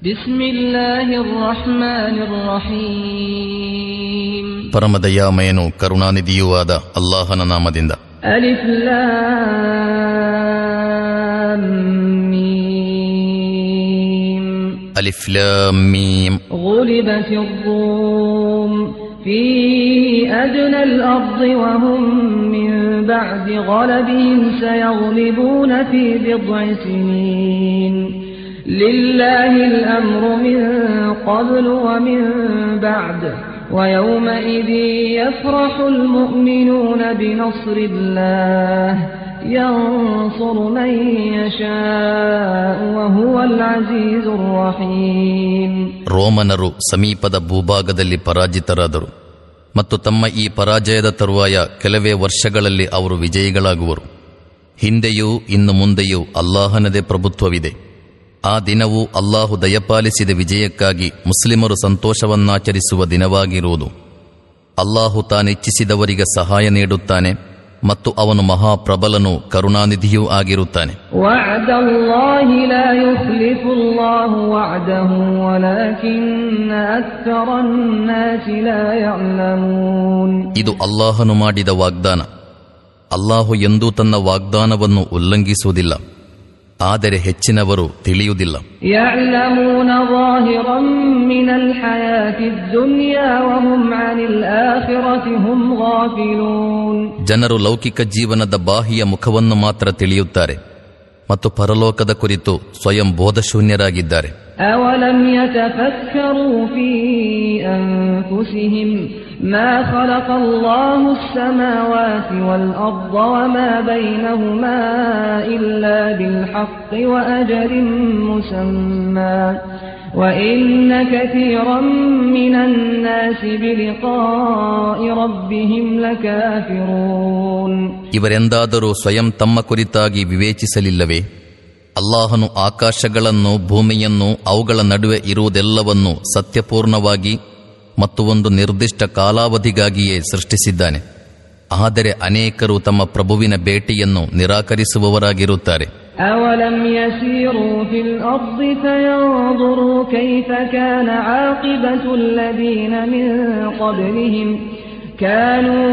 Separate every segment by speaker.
Speaker 1: بسم الله الرحمن الرحيم
Speaker 2: ಪರಮದಯಾಮಯನು ಕರುಣಾನಿಧಿಯೂ ಆದ ಅಲ್ಲಾಹನ ನಾಮದಿಂದ
Speaker 1: ألف لام ميم
Speaker 2: ಅಲಿಫ್ಲಾಂ ಮೀಮ್
Speaker 1: غلبت الروم في أدنى الأرض وهم من بعد غلبهم سيغلبون في بضع سنين لله الأمر من قبل ومن بعد ويومئذ يفرح المؤمنون بنصر الله ينصر من يشاء وهو العزيز الرحيم
Speaker 2: ರೋಮನರು ಸಮೀಪದ ಭೂಭಾಗದಲ್ಲಿ ಪರಾಜಿತರಾದರು ಮತ್ತು ತಮ್ಮ ಈ ಪರಾಜಯದ ತರುವಾಯ ಕೆಲವೇ ವರ್ಷಗಳಲ್ಲಿ ಅವರು ವಿಜಯಿಗಳಾಗುವರು ಹಿಂದೆಯೂ ಇನ್ನು ಮುಂದೆಯೂ ಅಲ್ಲಾಹನದೇ ಪ್ರಭುತ್ವವಿದೆ ಆ ದಿನವು ಅಲ್ಲಾಹು ದಯಪಾಲಿಸಿದ ವಿಜಯಕ್ಕಾಗಿ ಮುಸ್ಲಿಮರು ಸಂತೋಷವನ್ನಾಚರಿಸುವ ದಿನವಾಗಿರುವುದು. ಅಲ್ಲಾಹು ತಾನಿಚ್ಛಿಸಿದವರಿಗೆ ಸಹಾಯ ನೀಡುತ್ತಾನೆ ಮತ್ತು ಅವನು ಮಹಾಪ್ರಬಲನು ಕರುಣಾನಿಧಿಯೂ ಆಗಿರುತ್ತಾನೆ. ಇದು ಅಲ್ಲಾಹನು ಮಾಡಿದ ವಾಗ್ದಾನ. ಅಲ್ಲಾಹು ಎಂದೂ ತನ್ನ ವಾಗ್ದಾನವನ್ನು ಉಲ್ಲಂಘಿಸುವುದಿಲ್ಲ. ಆದರೆ ಹೆಚ್ಚಿನವರು ತಿಳಿಯುವುದಿಲ್ಲ. ಜನರು ಲೌಕಿಕ ಜೀವನದ ಬಾಹ್ಯ ಮುಖವನ್ನು ಮಾತ್ರ ತಿಳಿಯುತ್ತಾರೆ ಮತ್ತು ಪರಲೋಕದ ಕುರಿತು ಸ್ವಯಂ ಬೋಧಶೂನ್ಯರಾಗಿದ್ದಾರೆ.
Speaker 1: أولم يتفكروا في أنفسهم ما خلق الله السماوات والأرض وما بينهما إلا بالحق وأجل مسمى وإن كثيرا من الناس بلقاء ربهم لكافرون
Speaker 2: ಇವರೆಂದಾದರೂ ಸ್ವಯಂ ತಮ್ಮ ಕುರಿತಾಗಿ ವಿವೇಚಿಸಲಿಲ್ಲವೇ ಅಲ್ಲಾಹನು ಆಕಾಶಗಳನ್ನು ಭೂಮಿಯನ್ನು ಅವುಗಳ ನಡುವೆ ಇರುವುದೆಲ್ಲವನ್ನು ಸತ್ಯಪೂರ್ಣವಾಗಿ ಮತ್ತು ಒಂದು ನಿರ್ದಿಷ್ಟ ಕಾಲಾವಧಿಗಾಗಿಯೇ ಸೃಷ್ಟಿಸಿದ್ದಾನೆ ಆದರೆ ಅನೇಕರು ತಮ್ಮ ಪ್ರಭುವಿನ ಭೇಟಿಯನ್ನು ನಿರಾಕರಿಸುವವರಾಗಿರುತ್ತಾರೆ
Speaker 1: أولم يسيروا في الأرض فينظروا كيف كان عاقبة الذين من قبلهم كانوا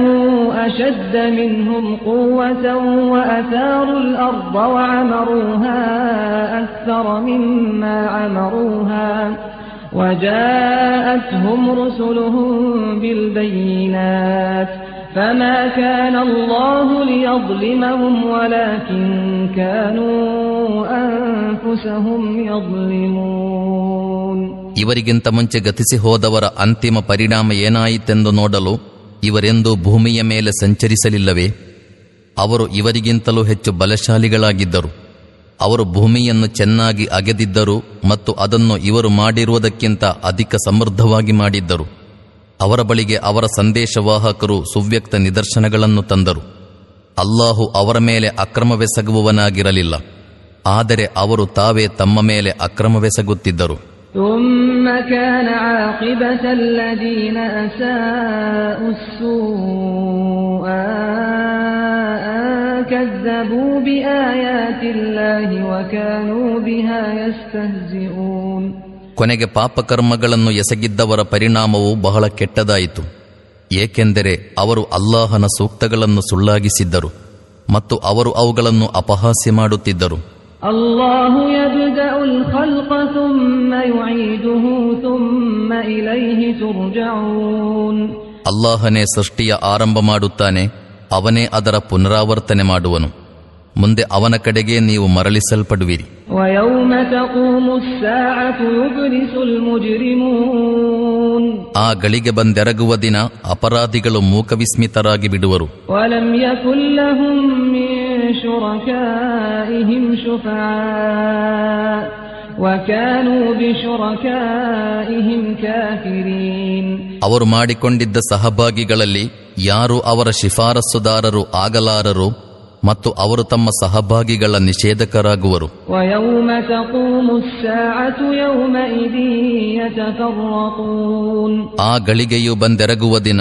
Speaker 1: أشد منهم قوة وأثاروا الأرض وعمروها أكثر مما عمروها وجاءتهم رسلهم بالبينات فما كان الله ليظلمهم ولكن كانوا أنفسهم يظلمون
Speaker 2: ಇವರಿಗಿಂತ ಮುಂಚೆ ಗತಿಸಿ ಹೋದವರ ಅಂತಿಮ ಪರಿಣಾಮ ಏನಾಯಿತೆಂದು ನೋಡಲು ಇವರೆಂದೂ ಭೂಮಿಯ ಮೇಲೆ ಸಂಚರಿಸಲಿಲ್ಲವೇ ಅವರು ಇವರಿಗಿಂತಲೂ ಹೆಚ್ಚು ಬಲಶಾಲಿಗಳಾಗಿದ್ದರು ಅವರು ಭೂಮಿಯನ್ನು ಚೆನ್ನಾಗಿ ಅಗೆದಿದ್ದರು ಮತ್ತು ಅದನ್ನು ಇವರು ಮಾಡಿರುವುದಕ್ಕಿಂತ ಅಧಿಕ ಸಮೃದ್ಧವಾಗಿ ಮಾಡಿದ್ದರು. ಅವರ ಬಳಿಗೆ ಅವರ ಸಂದೇಶವಾಹಕರು ಸುವ್ಯಕ್ತ ನಿದರ್ಶನಗಳನ್ನು ತಂದರು. ಅಲ್ಲಾಹು ಅವರ ಮೇಲೆ ಅಕ್ರಮವೆಸಗುವವನಾಗಿರಲಿಲ್ಲ. ಆದರೆ ಅವರು ತಾವೇ ತಮ್ಮ ಮೇಲೆ ಅಕ್ರಮವೆಸಗುತ್ತಿದ್ದರು.
Speaker 1: كذبوا بآيات الله وكانوا بها يستهزئون
Speaker 2: ಕೊನೆಗೆ ಪಾಪಕರ್ಮಗಳನ್ನು ಎಸಗಿದ್ದವರ ಪರಿಣಾಮವು ಬಹಳ ಕೆಟ್ಟದಾಯಿತು ಏಕೆಂದರೆ ಅವರು ಅಲ್ಲಾಹನ ಸೂಕ್ತಗಳನ್ನು ಸುಳ್ಳಾಗಿಸಿದ್ದರು ಮತ್ತು ಅವರು ಅವುಗಳನ್ನು ಅಪಹಾಸ್ಯ ಮಾಡುತ್ತಿದ್ದರು
Speaker 1: الله يبدأ الخلق ثم يعيده ثم إليه ترجعون
Speaker 2: ಅಲ್ಲಾಹನೇ ಸೃಷ್ಟಿಯ ಆರಂಭ ಮಾಡುತ್ತಾನೆ ಅವನೇ ಅದರ ಪುನರಾವರ್ತನೆ ಮಾಡುವನು. ಮುಂದೆ ಅವನ ಕಡೆಗೆ ನೀವು ಮರಳಿಸಲ್ಪಡುವಿರಿ. ಆ ಗಳಿಗೆ ಬಂದೆರಗುವ ದಿನ ಅಪರಾಧಿಗಳು ಮೂಕವಿಸ್ಮಿತರಾಗಿ ಬಿಡುವರು. ಅವರು ಮಾಡಿಕೊಂಡಿದ್ದ ಸಹಭಾಗಿಗಳಲ್ಲಿ ಯಾರು ಅವರ ಶಿಫಾರಸುದಾರರು ಆಗಲಾರರು ಮತ್ತು ಅವರು ತಮ್ಮ ಸಹಭಾಗಿಗಳ ನಿಷೇಧಕರಾಗುವರು. ಆ ಗಳಿಗೆಯು ಬಂದೆರಗುವ ದಿನ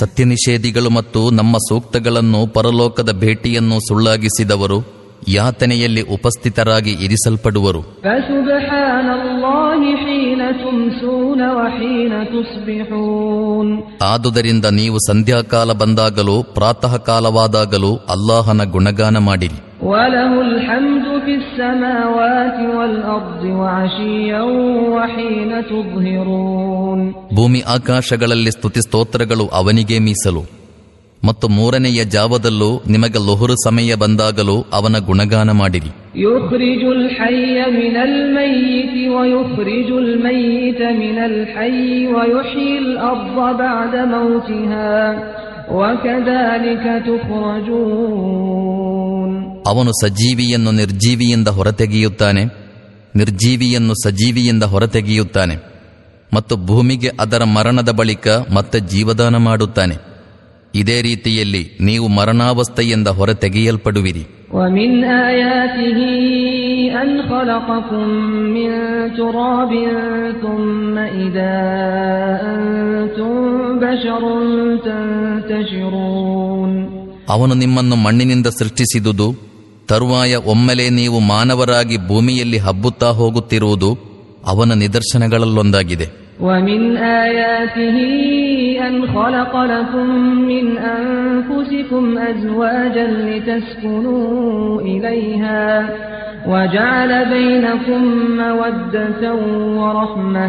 Speaker 1: ಸತ್ಯ
Speaker 2: ನಿಷೇಧಿಗಳು ಮತ್ತು ನಮ್ಮ ಸೂಕ್ತಗಳನ್ನು ಪರಲೋಕದ ಭೇಟಿಯನ್ನು ಸುಳ್ಳಾಗಿಸಿದವರು ಯಾತನೆಯಲ್ಲಿ ಉಪಸ್ಥಿತರಾಗಿ ಇರಿಸಲ್ಪಡುವರು. ಆದುದರಿಂದ ನೀವು ಸಂಧ್ಯಾಕಾಲ ಬಂದಾಗಲೂ ಪ್ರಾತಃ ಕಾಲವಾದಾಗಲೂ ಅಲ್ಲಾಹನ ಗುಣಗಾನ ಮಾಡಿರಿ. ಭೂಮಿ ಆಕಾಶಗಳಲ್ಲಿ ಸ್ತುತಿ ಸ್ತೋತ್ರಗಳು ಅವನಿಗೆ ಮೀಸಲು. ಮತ್ತು ಮೂರನೆಯ ಜಾವದಲ್ಲೂ ನಿಮಗೆ ಲೊಹುರು ಸಮಯ ಬಂದಾಗಲೂ ಅವನ ಗುಣಗಾನ ಮಾಡಿರಿ. ಅವನು ಸಜೀವಿಯನ್ನು ನಿರ್ಜೀವಿಯಿಂದ ಹೊರತೆಗೆಯುತ್ತಾನೆ ನಿರ್ಜೀವಿಯನ್ನು ಸಜೀವಿಯಿಂದ ಹೊರತೆಗೆಯುತ್ತಾನೆ ಮತ್ತು ಭೂಮಿಗೆ ಅದರ ಮರಣದ ಬಳಿಕ ಮತ್ತೆ ಜೀವದಾನ ಮಾಡುತ್ತಾನೆ. ಇದೇ ರೀತಿಯಲ್ಲಿ ನೀವು ಮರಣಾವಸ್ಥೆಯಿಂದ ಹೊರತೆಗೆಯಲ್ಪಡುವಿರಿ
Speaker 1: ومن آياته أن خلقكم من تراب ثم إذا أنتم بشر تنتشرون
Speaker 2: ಅವನು ನಿಮ್ಮನ್ನು ಮಣ್ಣಿನಿಂದ ಸೃಷ್ಟಿಸಿದುದು ತರುವಾಯ ಒಮ್ಮೆಲೆ ನೀವು ಮಾನವರಾಗಿ ಭೂಮಿಯಲ್ಲಿ ಹಬ್ಬುತ್ತಾ ಹೋಗುತ್ತಿರುವುದು ಅವನ ನಿದರ್ಶನಗಳಲ್ಲೊಂದಾಗಿದೆ
Speaker 1: ومن آياته أن خلق لكم من أنفسكم أزواجا لتسكنوا إليها وجعل بينكم مودة ورحمة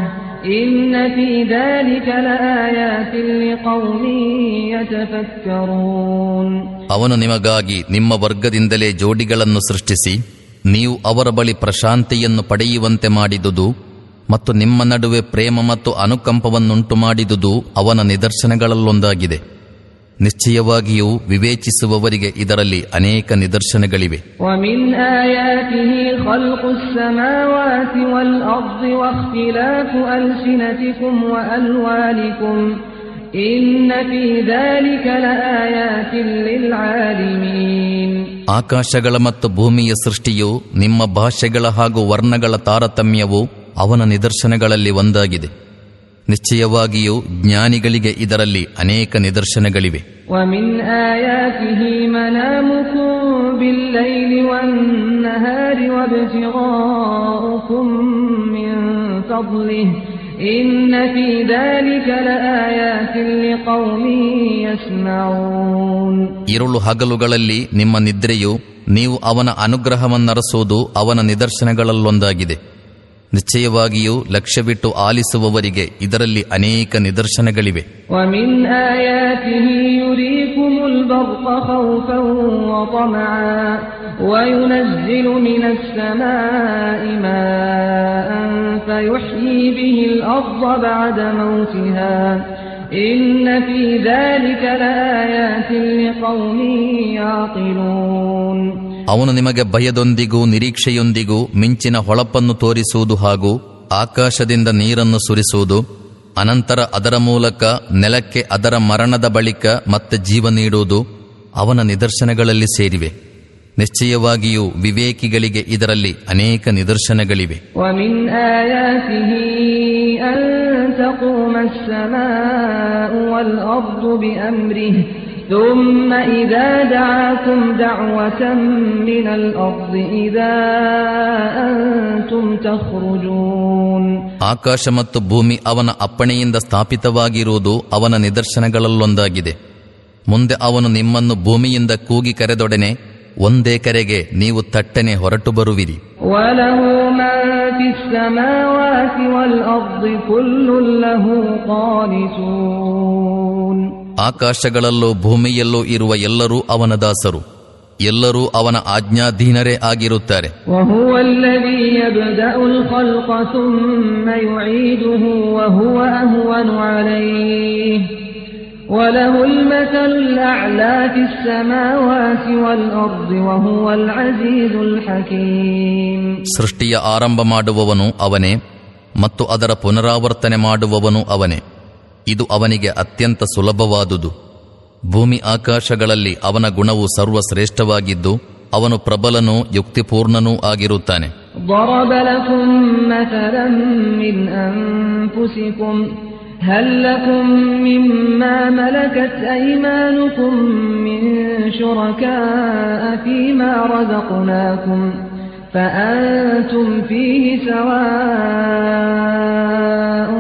Speaker 1: إن في ذلك لآيات لقوم يتفكرون
Speaker 2: ಅವನು ನಿಮಗಾಗಿ ನಿಮ್ಮ ವರ್ಗದಿಂದಲೇ ಜೋಡಿಗಳನ್ನು ಸೃಷ್ಟಿಸಿ ನೀವು ಅವರ ಬಳಿ ಪ್ರಶಾಂತಿಯನ್ನು ಪಡೆಯುವಂತೆ ಮಾಡಿದುದು ಮತ್ತು ನಿಮ್ಮ ನಡುವೆ ಪ್ರೇಮ ಮತ್ತು ಅನುಕಂಪವನ್ನುಂಟು ಮಾಡಿದುದು ಅವನ ನಿದರ್ಶನಗಳಲ್ಲೊಂದಾಗಿದೆ. ನಿಶ್ಚಯವಾಗಿಯೂ ವಿವೇಚಿಸುವವರಿಗೆ ಇದರಲ್ಲಿ ಅನೇಕ ನಿದರ್ಶನಗಳಿವೆ. ಆಕಾಶಗಳ ಮತ್ತು ಭೂಮಿಯ ಸೃಷ್ಟಿಯು ನಿಮ್ಮ ಭಾಷೆಗಳ ಹಾಗೂ ವರ್ಣಗಳ ತಾರತಮ್ಯವು ಅವನ ನಿದರ್ಶನಗಳಲ್ಲಿ ಒಂದಾಗಿದೆ. ನಿಶ್ಚಯವಾಗಿಯೂ ಜ್ಞಾನಿಗಳಿಗೆ ಇದರಲ್ಲಿ ಅನೇಕ ನಿದರ್ಶನಗಳಿವೆ. ಇರುಳು ಹಗಲುಗಳಲ್ಲಿ ನಿಮ್ಮ ನಿದ್ರೆಯು ನೀವು ಅವನ ಅನುಗ್ರಹವನ್ನರಸುವುದು ಅವನ ನಿದರ್ಶನಗಳಲ್ಲೊಂದಾಗಿದೆ ನಿಶ್ಚಯವಾಗಿಯೂ ಲಕ್ಷ್ಯವಿಟ್ಟು ಆಲಿಸುವವರಿಗೆ ಇದರಲ್ಲಿ ಅನೇಕ ನಿದರ್ಶನಗಳಿವೆ. ಅವನು ನಿಮಗೆ ಭಯದೊಂದಿಗೂ, ನಿರೀಕ್ಷೆಯೊಂದಿಗೂ, ಮಿಂಚಿನ ಹೊಳಪನ್ನು ತೋರಿಸುವುದು ಹಾಗೂ ಆಕಾಶದಿಂದ ನೀರನ್ನು ಸುರಿಸುವುದು, ಅನಂತರ ಅದರ ಮೂಲಕ ನೆಲಕ್ಕೆ ಅದರ ಮರಣದ ಬಳಿಕ ಮತ್ತೆ ಜೀವ ನೀಡುವುದು ಅವನ ನಿದರ್ಶನಗಳಲ್ಲಿ ಸೇರಿವೆ. ನಿಶ್ಚಯವಾಗಿಯೂ ವಿವೇಕಿಗಳಿಗೆ ಇದರಲ್ಲಿ ಅನೇಕ ನಿದರ್ಶನಗಳಿವೆ.
Speaker 1: ومن آياته أن تقوم السماء والأرض بأمره ثم إذا دعاكم دعوة من الأرض إذا أنتم تخرجون
Speaker 2: ಆಕಾಶ ಮತ್ತು ಭೂಮಿ ಅವನ ಅಪ್ಪಣೆಯಿಂದ ಸ್ಥಾಪಿತವಾಗಿರುವುದು ಅವನ ನಿದರ್ಶನಗಳಲ್ಲೊಂದಾಗಿದೆ ಮುಂದೆ ಅವನು ನಿಮ್ಮನ್ನು ಭೂಮಿಯಿಂದ ಕೂಗಿ ಕರೆದೊಡನೆ ಒಂದೇ ಕರೆಗೆ ನೀವು ತಟ್ಟನೆ ಹೊರಟು ಬರುವಿರಿ
Speaker 1: وله
Speaker 2: ಆಕಾಶಗಳಲ್ಲೋ ಭೂಮಿಯಲ್ಲೋ ಇರುವ ಎಲ್ಲರೂ ಅವನ ದಾಸರು. ಎಲ್ಲರೂ ಅವನ ಆಜ್ಞಾಧೀನರೇ ಆಗಿರುತ್ತಾರೆ. ಸೃಷ್ಟಿಯ ಆರಂಭ ಮಾಡುವವನು ಅವನೇ ಮತ್ತು ಅದರ ಪುನರಾವರ್ತನೆ ಮಾಡುವವನು ಅವನೇ. ಇದು ಅವನಿಗೆ ಅತ್ಯಂತ ಸುಲಭವಾದುದು ಭೂಮಿ ಆಕಾಶಗಳಲ್ಲಿ ಅವನ ಗುಣವು ಸರ್ವಶ್ರೇಷ್ಠವಾಗಿದ್ದು ಅವನು ಪ್ರಬಲನೂ ಯುಕ್ತಿಪೂರ್ಣನೂ ಆಗಿರುತ್ತಾನೆ
Speaker 1: ضرب لكم مثلا من أنفسكم هل لكم مما ملكت أيمانكم من شركاء فيما رزقناكم فأنتم فيه سواء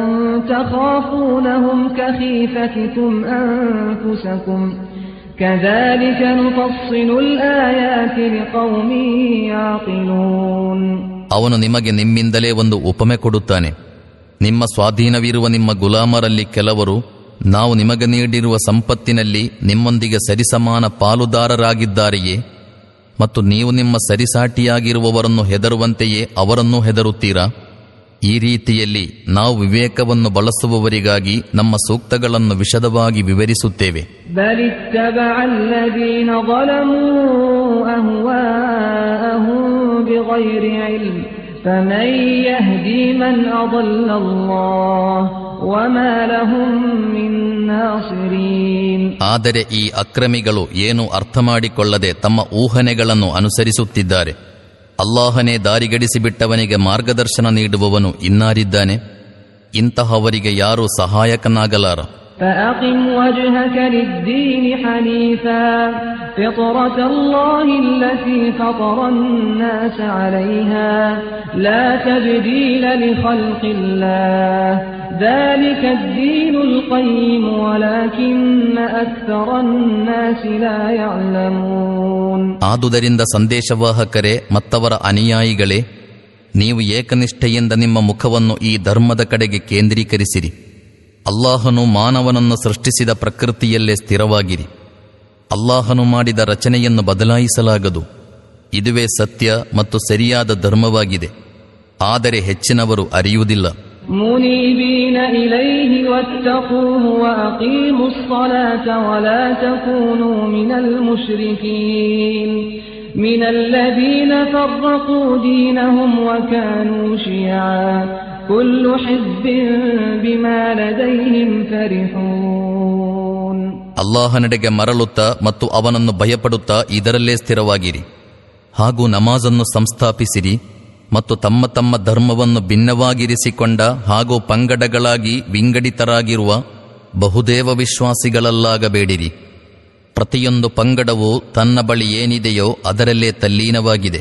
Speaker 1: تخافونهم كخيفتكم أنفسكم كذلك نفصل الآيات لقوم يعقلون
Speaker 2: ಅವನು ನಿಮಗೆ ನಿಮ್ಮಿಂದಲೇ ಒಂದು ಉಪಮೆ ಕೊಡುತ್ತಾನೆ ನಿಮ್ಮ ಸ್ವಾಧೀನವಿರುವ ನಿಮ್ಮ ಗುಲಾಮರಲ್ಲಿ ಕೆಲವರು ನಾವು ನಿಮಗೆ ನೀಡಿರುವ ಸಂಪತ್ತಿನಲ್ಲಿ ನಿಮ್ಮೊಂದಿಗೆ ಸರಿಸಮಾನ ಪಾಲುದಾರರಾಗಿದ್ದಾರೆಯೇ ಮತ್ತು ನೀವು ನಿಮ್ಮ ಸರಿಸಾಟಿಯಾಗಿರುವವರನ್ನು ಹೆದರುವಂತೆಯೇ ಅವರನ್ನೂ ಹೆದರುತ್ತೀರಾ? ಈ ರೀತಿಯಲ್ಲಿ ನಾವು ವಿವೇಕವನ್ನು ಬಳಸುವವರಿಗಾಗಿ ನಮ್ಮ ಸೂಕ್ತಗಳನ್ನು ವಿಶದವಾಗಿ ವಿವರಿಸುತ್ತೇವೆ.
Speaker 1: بل
Speaker 2: ಆದರೆ ಈ ಅಕ್ರಮಿಗಳು ಏನು ಅರ್ಥ ಮಾಡಿಕೊಳ್ಳದೆ ತಮ್ಮ ಊಹನೆಗಳನ್ನು ಅನುಸರಿಸುತ್ತಿದ್ದಾರೆ. ಅಲ್ಲಾಹನೇ ದಾರಿಗಡಿಸಿಬಿಟ್ಟವನಿಗೆ ಮಾರ್ಗದರ್ಶನ ನೀಡುವವನು ಇನ್ನಾರಿದ್ದಾನೆ? ಇಂತಹವರಿಗೆ ಯಾರೂ ಸಹಾಯಕನಾಗಲಾರ?
Speaker 1: فأقم وجهك للدين حنيفا فطرة الله التي فطر الناس عليها لا تبديل لخلق الله ذلك الدين القيم ولكن أكثر الناس لا يعلمون
Speaker 2: ಆದುದರಿಂದ ಸಂದೇಶವಾಹಕರೇ ಮತ್ತವರ ಅನುಯಾಯಿಗಳೇ ನೀವು ಏಕನಿಷ್ಠೆಯಿಂದ ನಿಮ್ಮ ಮುಖವನ್ನು ಈ ಧರ್ಮದ ಕಡೆಗೆ ಕೇಂದ್ರೀಕರಿಸಿರಿ ಅಲ್ಲಾಹನು ಮಾನವನನ್ನು ಸೃಷ್ಟಿಸಿದ ಪ್ರಕೃತಿಯಲ್ಲೇ ಸ್ಥಿರವಾಗಿರಿ ಅಲ್ಲಾಹನು ಮಾಡಿದ ರಚನೆಯನ್ನು ಬದಲಾಯಿಸಲಾಗದು ಇದುವೇ ಸತ್ಯ ಮತ್ತು ಸರಿಯಾದ ಧರ್ಮವಾಗಿದೆ ಆದರೆ ಹೆಚ್ಚಿನವರು ಅರಿಯುವುದಿಲ್ಲ
Speaker 1: منيبين إليه واتقوه وأقيموا الصلاة ولا تكونوا من المشركين من الذين فرقوا دينهم وكانوا شيعا كل حزب بما لديهم فرحون
Speaker 2: ಅಲ್ಲಾಹನೆಡೆಗೆ ಮರಳುತ್ತಾ ಮತ್ತು ಅವನನ್ನು ಭಯಪಡುತ್ತಾ ಇದರಲ್ಲೇ ಸ್ಥಿರವಾಗಿರಿ ಹಾಗೂ ನಮಾಜನ್ನು ಸಂಸ್ಥಾಪಿಸಿರಿ ಮತ್ತು ತಮ್ಮ ತಮ್ಮ ಧರ್ಮವನ್ನು ಭಿನ್ನವಾಗಿರಿಸಿಕೊಂಡ ಹಾಗೂ ಪಂಗಡಗಳಾಗಿ ವಿಂಗಡಿತರಾಗಿರುವ ಬಹುದೇವ ವಿಶ್ವಾಸಿಗಳಲ್ಲಾಗಬೇಡಿರಿ ಪ್ರತಿಯೊಂದು ಪಂಗಡವು ತನ್ನ ಬಳಿ ಏನಿದೆಯೋ ಅದರಲ್ಲೇ ತಲ್ಲೀನವಾಗಿದೆ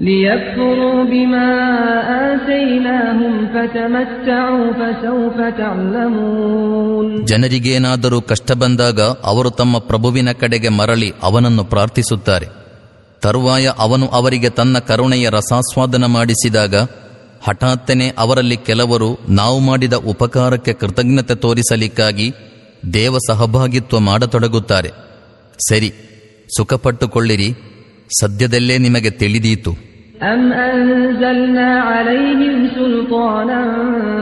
Speaker 1: ليكفروا بما آتيناهم فتمتعوا فسوف تعلمون
Speaker 2: ಜನರಿಗೇನಾದರೂ ಕಷ್ಟ ಬಂದಾಗ ಅವರು ತಮ್ಮ ಪ್ರಭುವಿನ ಕಡೆಗೆ ಮರಳಿ ಅವನನ್ನು ಪ್ರಾರ್ಥಿಸುತ್ತಾರೆ ತರುವಾಯ ಅವನು ಅವರಿಗೆ ತನ್ನ ಕರುಣೆಯ ರಸಾಸ್ವಾದನ ಮಾಡಿಸಿದಾಗ ಹಠಾತ್ತನೆ ಅವರಲ್ಲಿ ಕೆಲವರು ನಾವು ಮಾಡಿದ ಉಪಕಾರಕ್ಕೆ ಕೃತಜ್ಞತೆ ತೋರಿಸಲಿಕ್ಕಾಗಿ ದೇವ ಸಹಭಾಗಿತ್ವ ಮಾಡತೊಡಗುತ್ತಾರೆ ಸರಿ ಸುಖಪಟ್ಟುಕೊಳ್ಳಿರಿ ಸದ್ಯದಲ್ಲೇ ನಿಮಗೆ ತಿಳಿದೀತು
Speaker 1: أم أنزلنا عليهم سلطانا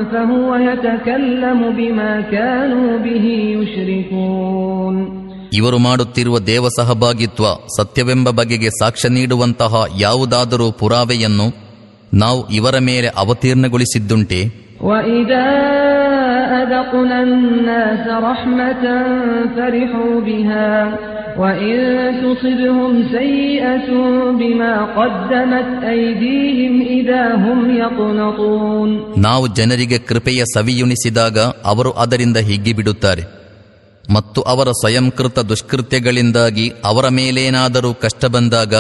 Speaker 1: فهو يتكلم بما كانوا به يشركون
Speaker 2: ಇವರು ಮಾಡುತ್ತಿರುವ ದೇವ ಸಹಭಾಗಿತ್ವ ಸತ್ಯವೆಂಬ ಬಗೆಗೆ ಸಾಕ್ಷ್ಯ ನೀಡುವಂತಹ ಯಾವುದಾದರೂ ಪುರಾವೆಯನ್ನು ನಾವು ಇವರ ಮೇಲೆ ಅವತೀರ್ಣಗೊಳಿಸಿದ್ದುಂಟೆ
Speaker 1: وإذا أذقنا الناس رحمة فرحوا بها وإن تصبهم سيئة بما قدمت أيديهم إذا هم يقنطون
Speaker 2: ನಾವು ಜನರಿಗೆ ಕೃಪೆಯ ಸವಿಯುಣಿಸಿದಾಗ ಅವರು ಅದರಿಂದ ಹಿಗ್ಗಿಬಿಡುತ್ತಾರೆ ಮತ್ತು ಅವರ ಸ್ವಯಂಕೃತ ದುಷ್ಕೃತ್ಯಗಳಿಂದಾಗಿ ಅವರ ಮೇಲೇನಾದರೂ ಕಷ್ಟ ಬಂದಾಗ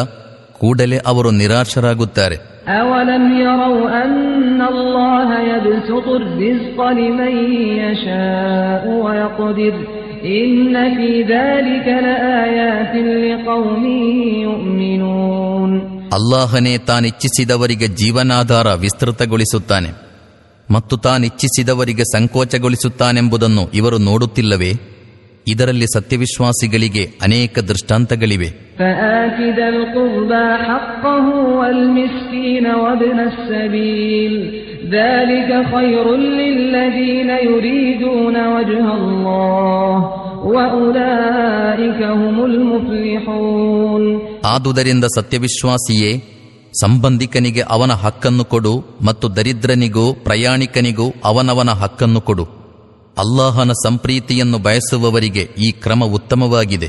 Speaker 2: ಕೂಡಲೇ ಅವರು ನಿರಾಶರಾಗುತ್ತಾರೆ
Speaker 1: أولم يروا أن الله يبسط الرزق لمن يشاء ويقدر
Speaker 2: ಅಲ್ಲಾಹನೇ ತಾನಿಚ್ಛಿಸಿದವರಿಗೆ ಜೀವನಾಧಾರ ವಿಸ್ತೃತಗೊಳಿಸುತ್ತಾನೆ ಮತ್ತು ತಾನಿಚ್ಛಿಸಿದವರಿಗೆ ಸಂಕೋಚಗೊಳಿಸುತ್ತಾನೆಂಬುದನ್ನು ಇವರು ನೋಡುತ್ತಿಲ್ಲವೇ? ಇದರಲ್ಲಿ ಸತ್ಯವಿಶ್ವಾಸಿಗಳಿಗೆ ಅನೇಕ ದೃಷ್ಟಾಂತಗಳಿವೆ.
Speaker 1: فآت ذا القربى حقه والمسكين وابن السبيل ذلك خير للذين يريدون وجه الله وأولئك هم المفلحون
Speaker 2: ಆದುದರಿಂದ ಸತ್ಯವಿಶ್ವಾಸಿಯೇ ಸಂಬಂಧಿಕನಿಗೆ ಅವನ ಹಕ್ಕನ್ನು ಕೊಡು ಮತ್ತು ದರಿದ್ರನಿಗೂ ಪ್ರಯಾಣಿಕನಿಗೂ ಅವನವನ ಹಕ್ಕನ್ನು ಕೊಡು ಅಲ್ಲಾಹನ ಸಂಪ್ರೀತಿಯನ್ನು ಬಯಸುವವರಿಗೆ ಈ ಕ್ರಮ ಉತ್ತಮವಾಗಿದೆ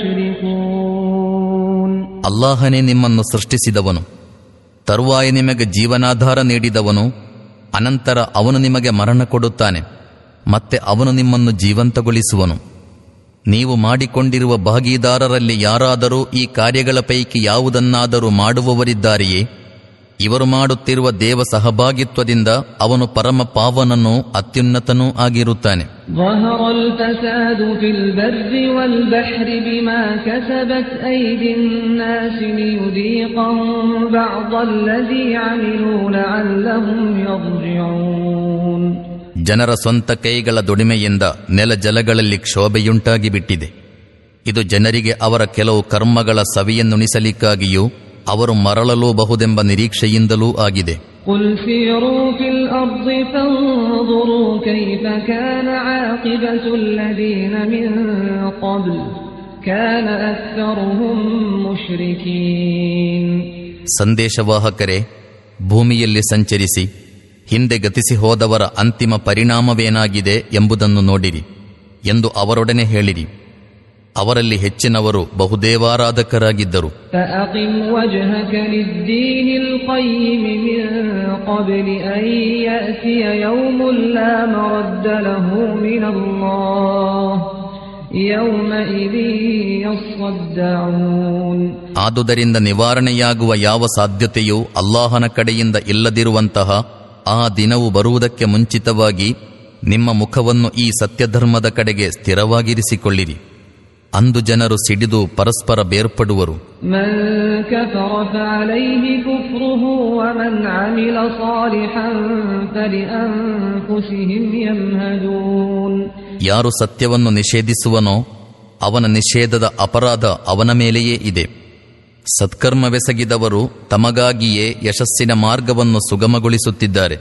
Speaker 2: ಅಲ್ಲಾಹನೇ ನಿಮ್ಮನ್ನು ಸೃಷ್ಟಿಸಿದವನು. ತರುವಾಯ ನಿಮಗೆ ಜೀವನಾಧಾರ ನೀಡಿದವನು. ಅನಂತರ ಅವನು ನಿಮಗೆ ಮರಣ ಕೊಡುತ್ತಾನೆ. ಮತ್ತೆ ಅವನು ನಿಮ್ಮನ್ನು ಜೀವಂತಗೊಳಿಸುವನು. ನೀವು ಮಾಡಿಕೊಂಡಿರುವ ಭಾಗೀದಾರರಲ್ಲಿ ಯಾರಾದರೂ ಈ ಕಾರ್ಯಗಳ ಪೈಕಿ ಯಾವುದನ್ನಾದರೂ ಮಾಡುವವರಿದ್ದಾರೆಯೇ? ಇವರು ಮಾಡುತ್ತಿರುವ ದೇವ ಸಹಭಾಗಿತ್ವದಿಂದ ಅವನು ಪರಮ ಪಾವನನು ಅತ್ಯುನ್ನತನೂ ಆಗಿರುತ್ತಾನೆ. ಜನರ ಸ್ವಂತ ಕೈಗಳ ದುಡಿಮೆಯಿಂದ ನೆಲ ಜಲಗಳಲ್ಲಿ ಕ್ಷೋಭೆಯುಂಟಾಗಿ ಬಿಟ್ಟಿದೆ ಇದು ಜನರಿಗೆ ಅವರ ಕೆಲವು ಕರ್ಮಗಳ ಸವಿಯನ್ನುಣಿಸಲಿಕ್ಕಾಗಿಯೂ ಅವರು ಮರಳಲೂಬಹುದೆಂಬ ನಿರೀಕ್ಷೆಯಿಂದಲೂ ಆಗಿದೆ. ಸಂದೇಶವಾಹಕರೇ ಭೂಮಿಯಲ್ಲಿ ಸಂಚರಿಸಿ ಹಿಂದೆ ಗತಿಸಿ ಹೋದವರ ಅಂತಿಮ ಪರಿಣಾಮವೇನಾಗಿದೆ ಎಂಬುದನ್ನು ನೋಡಿರಿ ಎಂದು ಅವರೊಡನೆ ಹೇಳಿರಿ. ಅವರಲ್ಲಿ ಹೆಚ್ಚಿನವರು ಬಹುದೇವಾರಾಧಕರಾಗಿದ್ದರು. ಆದುದರಿಂದ ನಿವಾರಣೆಯಾಗುವ ಯಾವ ಸಾಧ್ಯತೆಯೂ ಅಲ್ಲಾಹನ ಕಡೆಯಿಂದ ಇಲ್ಲದಿರುವಂತಹ ಆ ದಿನವು ಬರುವುದಕ್ಕೆ ಮುಂಚಿತವಾಗಿ ನಿಮ್ಮ ಮುಖವನ್ನು ಈ ಸತ್ಯಧರ್ಮದ ಕಡೆಗೆ ಸ್ಥಿರವಾಗಿರಿಸಿಕೊಳ್ಳಿರಿ. ಅಂದು ಜನರು ಸಿಡಿದು ಪರಸ್ಪರ ಬೇರ್ಪಡುವರು. ಯಾರು ಸತ್ಯವನ್ನು ನಿಷೇಧಿಸುವನೋ ಅವನ ನಿಷೇಧದ ಅಪರಾಧ ಅವನ ಮೇಲೆಯೇ ಇದೆ. ಸತ್ಕರ್ಮವೆಸಗಿದವರು ತಮಗಾಗಿಯೇ ಯಶಸ್ಸಿನ ಮಾರ್ಗವನ್ನು ಸುಗಮಗೊಳಿಸುತ್ತಿದ್ದಾರೆ.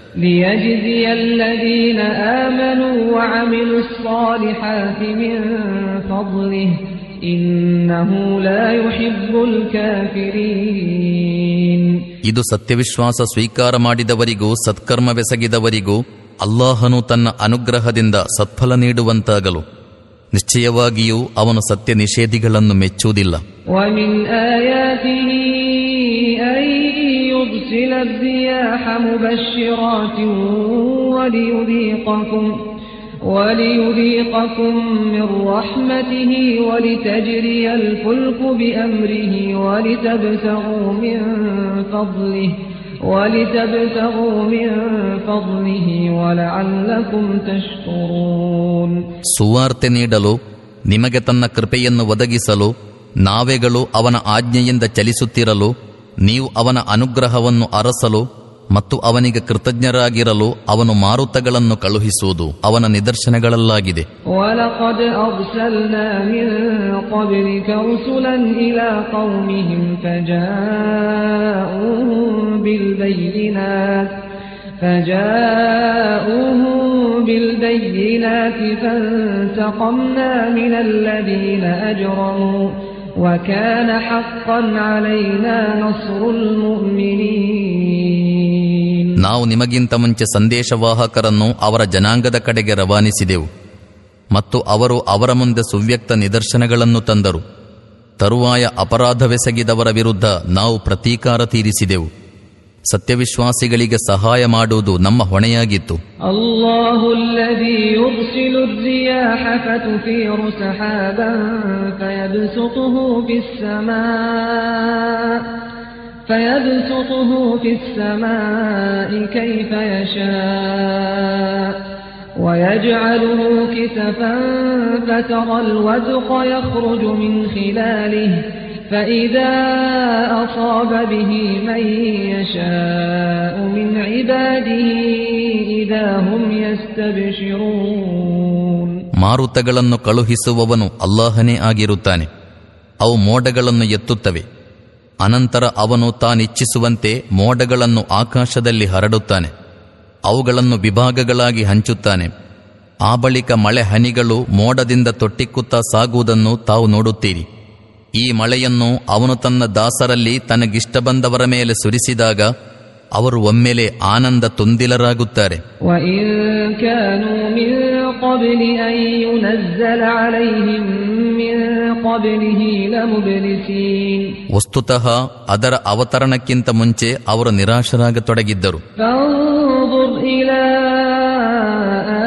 Speaker 2: ಇದು ಸತ್ಯವಿಶ್ವಾಸ ಸ್ವೀಕಾರ ಮಾಡಿದವರಿಗೂ ಸತ್ಕರ್ಮವೆಸಗಿದವರಿಗೂ ಅಲ್ಲಾಹನು ತನ್ನ ಅನುಗ್ರಹದಿಂದ ಸತ್ಫಲ ನೀಡುವಂತಾಗಲು. ನಿಶ್ಚಯವಾಗಿಯೂ ಅವನು ಸತ್ಯ ನಿಷೇಧಿಗಳನ್ನು ಮೆಚ್ಚುವುದಿಲ್ಲ
Speaker 1: ومن آياته أن يرسل الرياح مبشرات وليذيقكم وليذيقكم من رحمته ولتجري الفلك بأمره ولتبتغوا من فضله
Speaker 2: ಸುವಾರ್ತೆ ನೀಡಲು ನಿಮಗೆ ತನ್ನ ಕೃಪೆಯನ್ನು ಒದಗಿಸಲು ನಾವೆಗಳು ಅವನ ಆಜ್ಞೆಯಿಂದ ಚಲಿಸುತ್ತಿರಲು ನೀವು ಅವನ ಅನುಗ್ರಹವನ್ನು ಅರಸಲು ಮತ್ತು ಅವನಿಗೆ ಕೃತಜ್ಞರಾಗಿರಲು ಅವನು ಮಾರುತಗಳನ್ನು ಕಳುಹಿಸುವುದು ಅವನ ನಿದರ್ಶನಗಳಲ್ಲಾಗಿದೆ
Speaker 1: ولقد أرسلنا من قبلك رسلا إلى قومهم فجاءوهم بالبينات فجاءوهم بالبينات فانتقمنا من الذين أجرموا وكان حقا علينا نصر المؤمنين
Speaker 2: ನಾವು ನಿಮಗಿಂತ ಮುಂಚೆ ಸಂದೇಶವಾಹಕರನ್ನು ಅವರ ಜನಾಂಗದ ಕಡೆಗೆ ರವಾನಿಸಿದೆವು ಮತ್ತು ಅವರು ಅವರ ಮುಂದೆ ಸುವ್ಯಕ್ತ ನಿದರ್ಶನಗಳನ್ನು ತಂದರು. ತರುವಾಯ ಅಪರಾಧವೆಸಗಿದವರ ವಿರುದ್ಧ ನಾವು ಪ್ರತೀಕಾರ ತೀರಿಸಿದೆವು. ಸತ್ಯವಿಶ್ವಾಸಿಗಳಿಗೆ ಸಹಾಯ ಮಾಡುವುದು ನಮ್ಮ ಹೊಣೆಯಾಗಿತ್ತು.
Speaker 1: ಅಲ್ಲಾಹುಲ್ಲದಿ فيبسطه في السماء فيبسطه في السماء كيف يشاء ويجعله كسفا فترى الودق يخرج من خلاله فإذا أصاب به من يشاء من عباده إذا هم يستبشرون
Speaker 2: ಮಾರುತಗಳನ್ನು ಕಳುಹಿಸುವವನು ಅಲ್ಲಾಹನೇ ಆಗಿರುತ್ತಾನೆ ಅವು ಮೋಡಗಳನ್ನು ಎತ್ತುತ್ತವೆ ಅನಂತರ ಅವನು ತಾನಿಚ್ಛಿಸುವಂತೆ ಮೋಡಗಳನ್ನು ಆಕಾಶದಲ್ಲಿ ಹರಡುತ್ತಾನೆ, ಅವುಗಳನ್ನು ವಿಭಾಗಗಳಾಗಿ ಹಂಚುತ್ತಾನೆ. ಆ ಬಳಿಕ ಮಳೆ ಹನಿಗಳು ಮೋಡದಿಂದ ತೊಟ್ಟಿಕ್ಕುತ್ತಾ ಸಾಗುವುದನ್ನು ತಾವು ನೋಡುತ್ತೀರಿ. ಈ ಮಳೆಯನ್ನು ಅವನು ತನ್ನ ದಾಸರಲ್ಲಿ ತನಗಿಷ್ಟ ಬಂದವರ ಮೇಲೆ ಸುರಿಸಿದಾಗ ಅವರು ಒಮ್ಮೆಲೆ ಆನಂದ ತುಂದಿಲರಾಗುತ್ತಾರೆ.
Speaker 1: قبل أن ينزل عليهم من قبله لمبلسين
Speaker 2: ವಸ್ತುತಃ ಅದರ ಅವತರಣಕ್ಕಿಂತ ಮುಂಚೆ ಅವರು ನಿರಾಶರಾಗತೊಡಗಿದ್ದರು
Speaker 1: فانظر إلى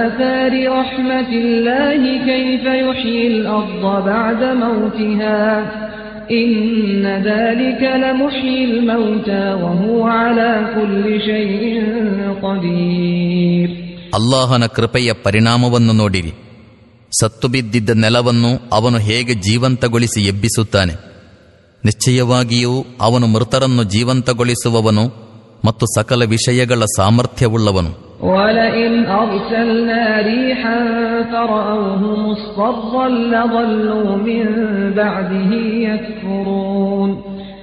Speaker 1: آثار رحمة الله كيف يحيي الأرض بعد موتها إن ذلك لمحيي الموتى وهو على كل شيء قدير
Speaker 2: ಅಲ್ಲಾಹನ ಕೃಪೆಯ ಪರಿಣಾಮವನ್ನು ನೋಡಿರಿ ಸತ್ತು ಬಿದ್ದಿದ್ದ ನೆಲವನ್ನು ಅವನು ಹೇಗೆ ಜೀವಂತಗೊಳಿಸಿ ಎಬ್ಬಿಸುತ್ತಾನೆ ನಿಶ್ಚಯವಾಗಿಯೂ ಅವನು ಮೃತರನ್ನು ಜೀವಂತಗೊಳಿಸುವವನು ಮತ್ತು ಸಕಲ ವಿಷಯಗಳ ಸಾಮರ್ಥ್ಯವುಳ್ಳವನು
Speaker 1: ولئن أرسلنا ريحا فرأوه مصفرا لظلوا من بعده يكفرون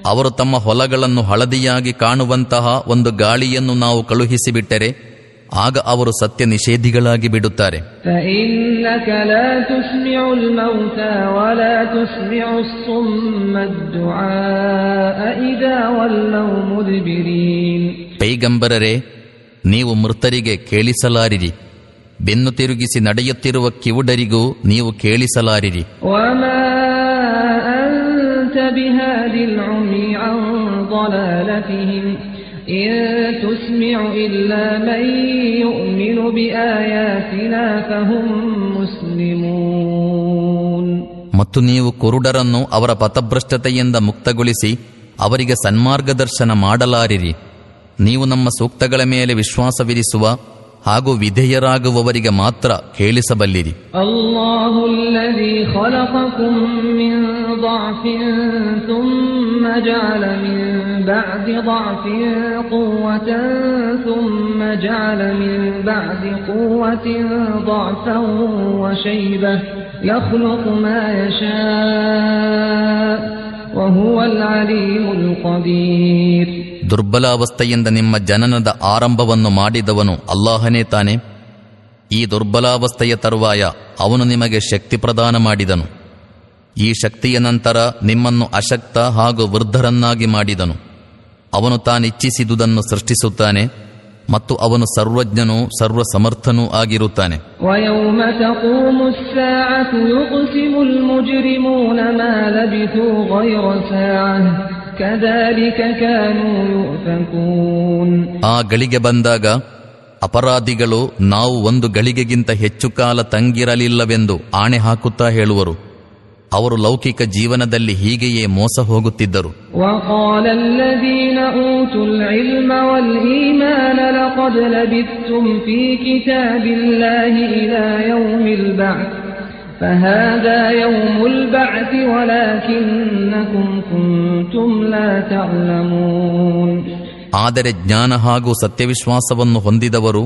Speaker 2: ಅವರು ತಮ್ಮ ಹೊಲಗಳನ್ನು ಹಳದಿಯಾಗಿ ಕಾಣುವಂತಹ ಒಂದು ಗಾಳಿಯನ್ನು ನಾವು ಕಳುಹಿಸಿಬಿಟ್ಟರೆ ಆಗ ಅವರು ಸತ್ಯ ನಿಷೇಧಿಗಳಾಗಿ ಬಿಡುತ್ತಾರೆ. ಪೈಗಂಬರರೆ ನೀವು ಮೃತರಿಗೆ ಕೇಳಿಸಲಾರಿರಿ. ಬೆನ್ನು ತಿರುಗಿಸಿ ನಡೆಯುತ್ತಿರುವ ಕಿವುಡರಿಗೂ ನೀವು ಕೇಳಿಸಲಾರಿರಿ.
Speaker 1: وما أنت بهاد العمي عن ضلالتهم إن تسمع إلا من يؤمن بآياتنا فهم مسلمون
Speaker 2: ಮತ್ತು ನೀವು ಕುರುಡರನ್ನು ಅವರ ಪಥಭ್ರಷ್ಟತೆಯಿಂದ ಮುಕ್ತಗೊಳಿಸಿ ಅವರಿಗೆ ಸನ್ಮಾರ್ಗದರ್ಶನ ಮಾಡಲಾರಿರಿ ನೀವು ನಮ್ಮ ಸೂಕ್ತಗಳ ಮೇಲೆ ವಿಶ್ವಾಸವಿರಿಸುವ ಹಾಗೂ ವಿಧೇಯರಾಗುವವರಿಗೆ ಮಾತ್ರ ಕೇಳಿಸಬಲ್ಲಿರಿ
Speaker 1: الله الذي خلقكم من ضعف ثم جعل من بعد ضعف قوة ثم جعل من بعد قوة ضعفا وشيبة يخلق ما يشاء وهو العليم القدير
Speaker 2: ದುರ್ಬಲಾವಸ್ಥೆಯಿಂದ ನಿಮ್ಮ ಜನನದ ಆರಂಭವನ್ನು ಮಾಡಿದವನು ಅಲ್ಲಾಹನೇ ತಾನೆ. ಈ ದುರ್ಬಲಾವಸ್ಥೆಯ ತರುವಾಯ ಅವನು ನಿಮಗೆ ಶಕ್ತಿ ಪ್ರದಾನ ಮಾಡಿದನು. ಈ ಶಕ್ತಿಯ ನಂತರ ನಿಮ್ಮನ್ನು ಅಶಕ್ತ ಹಾಗೂ ವೃದ್ಧರನ್ನಾಗಿ ಮಾಡಿದನು. ಅವನು ತಾನಿಚ್ಛಿಸಿದುದನ್ನು ಸೃಷ್ಟಿಸುತ್ತಾನೆ ಮತ್ತು ಅವನು ಸರ್ವಜ್ಞನೂ ಸರ್ವಸಮರ್ಥನೂ ಆಗಿರುತ್ತಾನೆ. ಆ ಗಳಿಗೆ ಬಂದಾಗ ಅಪರಾಧಿಗಳು ನಾವು ಒಂದು ಗಳಿಗೆಗಿಂತ ಹೆಚ್ಚು ಕಾಲ ತಂಗಿರಲಿಲ್ಲವೆಂದು ಆಣೆ ಹಾಕುತ್ತಾ ಹೇಳುವರು. ಅವರು ಲೌಕಿಕ ಜೀವನದಲ್ಲಿ ಹೀಗೆಯೇ ಮೋಸ ಹೋಗುತ್ತಿದ್ದರು.
Speaker 1: فهذا يوم البعث ولكنكم كنتم لا تعلمون
Speaker 2: ಆದರೆ ಜ್ಞಾನ ಹಾಗೂ ಸತ್ಯವಿಶ್ವಾಸವನ್ನು ಹೊಂದಿದವರು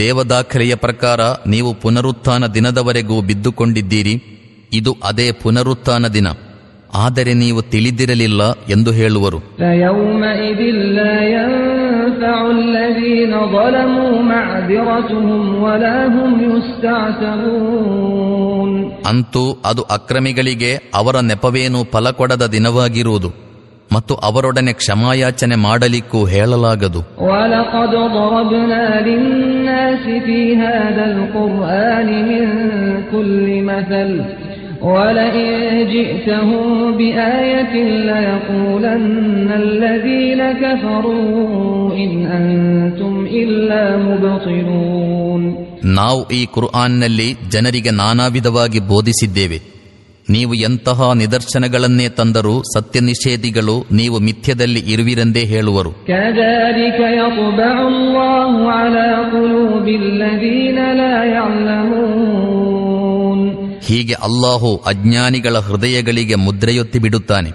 Speaker 2: ದೇವದಾಖಲೆಯ ಪ್ರಕಾರ ನೀವು ಪುನರುತ್ಥಾನ ದಿನದವರೆಗೂ ಬಿದ್ದುಕೊಂಡಿದ್ದೀರಿ ಇದು ಅದೇ ಪುನರುತ್ಥಾನ ದಿನ ಆದರೆ ನೀವು ತಿಳಿದಿರಲಿಲ್ಲ ಎಂದು ಹೇಳುವರು
Speaker 1: فيومئذ لا ينفع الذين ظلموا معذرتهم ولا هم يستعتبون
Speaker 2: ಅಂತೂ ಅದು ಅಕ್ರಮಿಗಳಿಗೆ ಅವರ ನೆಪವೇನು ಫಲ ಕೊಡದ ದಿನವಾಗಿರುವುದು ಮತ್ತು ಅವರೊಡನೆ ಕ್ಷಮಾಯಾಚನೆ ಮಾಡಲಿಕ್ಕೂ ಹೇಳಲಾಗದು
Speaker 1: ولقد ضربنا للناس في هذا القرآن من كل مثل ولئن جئتهم بآية ليقولن الذين كفروا إن أنتم إلا مبطلون
Speaker 2: ನಾವು ಈ ಕುರ್ಆನ್ನಲ್ಲಿ ಜನರಿಗೆ ನಾನಾ ವಿಧವಾಗಿ ಬೋಧಿಸಿದ್ದೇವೆ ನೀವು ಎಂತಹ ನಿದರ್ಶನಗಳನ್ನೇ ತಂದರೂ ಸತ್ಯ ನಿಷೇಧಿಗಳು ನೀವು ಮಿಥ್ಯದಲ್ಲಿ ಇರುವಿರೆಂದೇ ಹೇಳುವರು ಹೀಗೆ ಅಲ್ಲಾಹು ಅಜ್ಞಾನಿಗಳ ಹೃದಯಗಳಿಗೆ ಮುದ್ರೆಯೊತ್ತಿ ಬಿಡುತ್ತಾನೆ.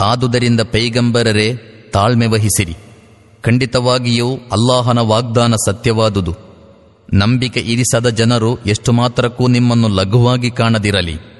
Speaker 2: ಆದುದರಿಂದ ಪೈಗಂಬರರೇ ತಾಳ್ಮೆ ವಹಿಸಿರಿ. ಖಂಡಿತವಾಗಿಯೂ ಅಲ್ಲಾಹನ ವಾಗ್ದಾನ ಸತ್ಯವಾದುದು. ನಂಬಿಕೆ ಇರಿಸದ ಜನರು ಎಷ್ಟು ಮಾತ್ರಕ್ಕೂ ನಿಮ್ಮನ್ನು ಲಘುವಾಗಿ ಕಾಣದಿರಲಿ.